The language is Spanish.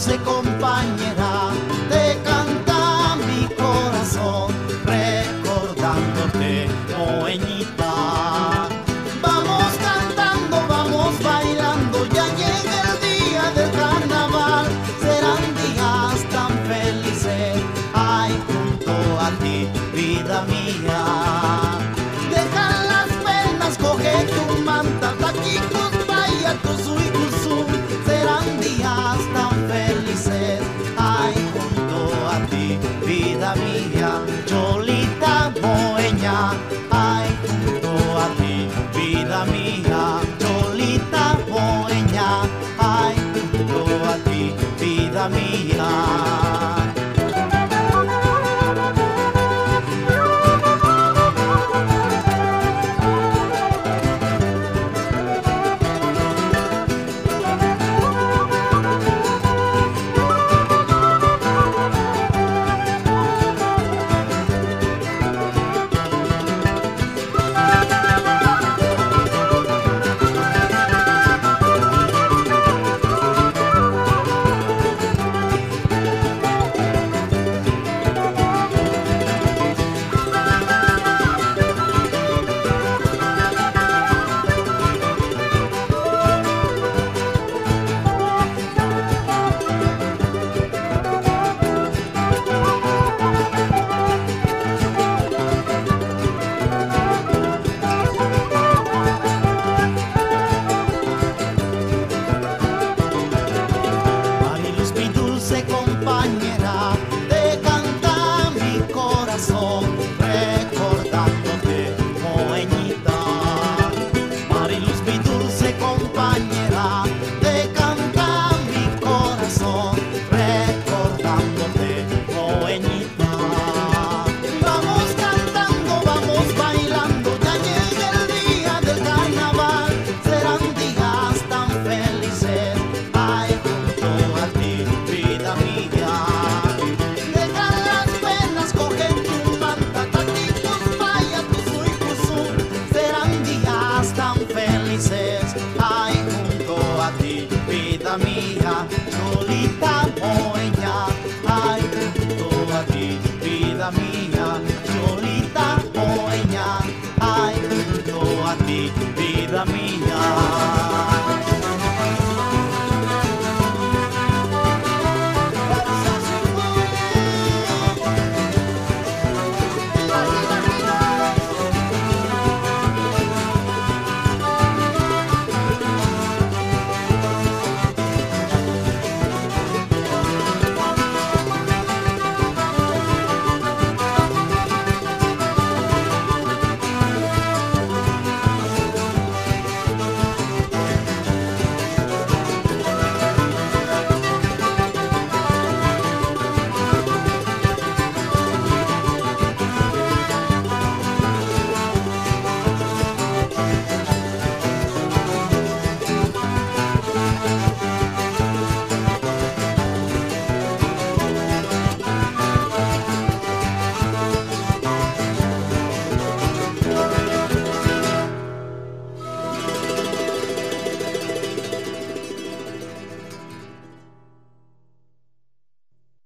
dulce compañera, te canta mi corazón, recordándote, moeñita. Vamos cantando, vamos bailando, ya llega el día del carnaval, serán días tan felices, ay, junto a ti, vida mía. Vida dulce compañera, te canta mi corazón, recordándote, moeñita. Mariluz, mi dulce compañera, vida mía, solita moeña, ay, junto a ti, vida mía.